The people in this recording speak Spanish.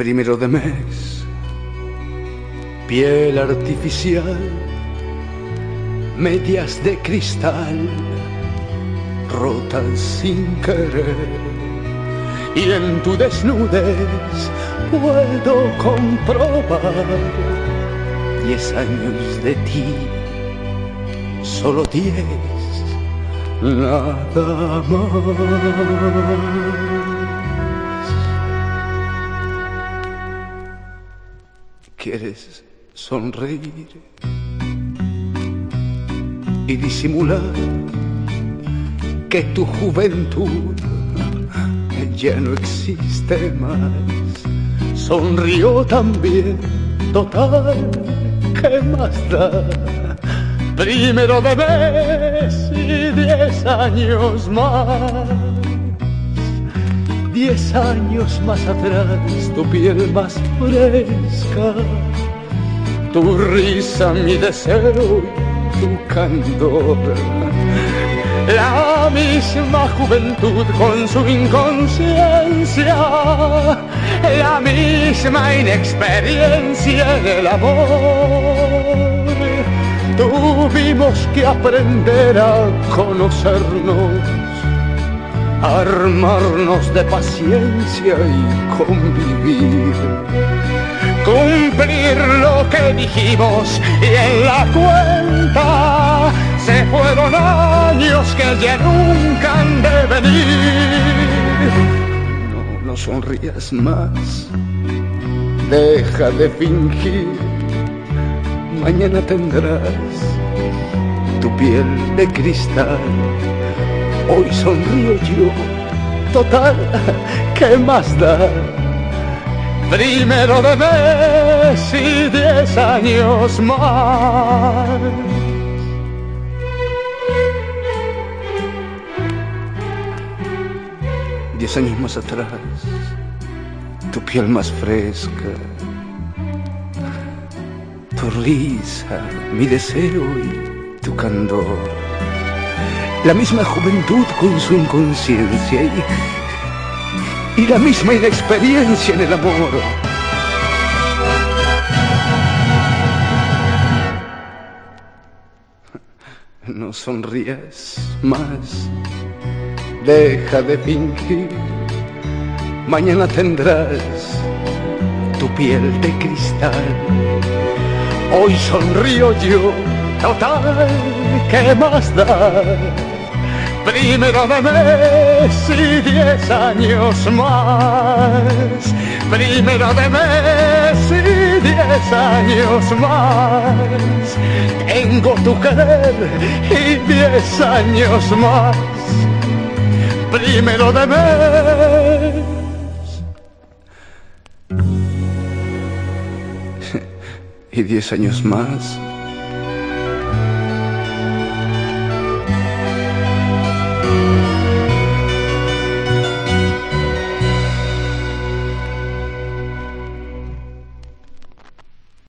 Primero de mes, piel artificial, medias de cristal, rotas sin querer. Y en tu desnudez puedo comprobar diez años de ti, solo diez, nada más. Quieres sonreír y disimular que tu juventud ya no existe más. Sonrió también, total, ¿qué más da? Primero de y diez años más. Diez años más atrás, tu piel más fresca, tu risa, mi deseo tu candor. La misma juventud con su inconsciencia, la misma inexperiencia del amor. Tuvimos que aprender a conocernos armarnos de paciencia y convivir. Cumplir lo que dijimos y en la cuenta se fueron años que ya nunca han de venir. No, no sonrías más, deja de fingir, mañana tendrás tu piel de cristal hoy sonrío yo. Total, ¿qué más da? Primero de mes y diez años más. Diez años más atrás, tu piel más fresca, tu risa, mi deseo y tu candor la misma juventud con su inconsciencia y, y la misma inexperiencia en el amor. No sonrías más, deja de fingir, mañana tendrás tu piel de cristal. Hoy sonrío yo, total, ¿qué más da? Primero de mes y diez años más. Primero de mes y diez años más. Tengo tu querer y diez años más. Primero de mes. y diez años más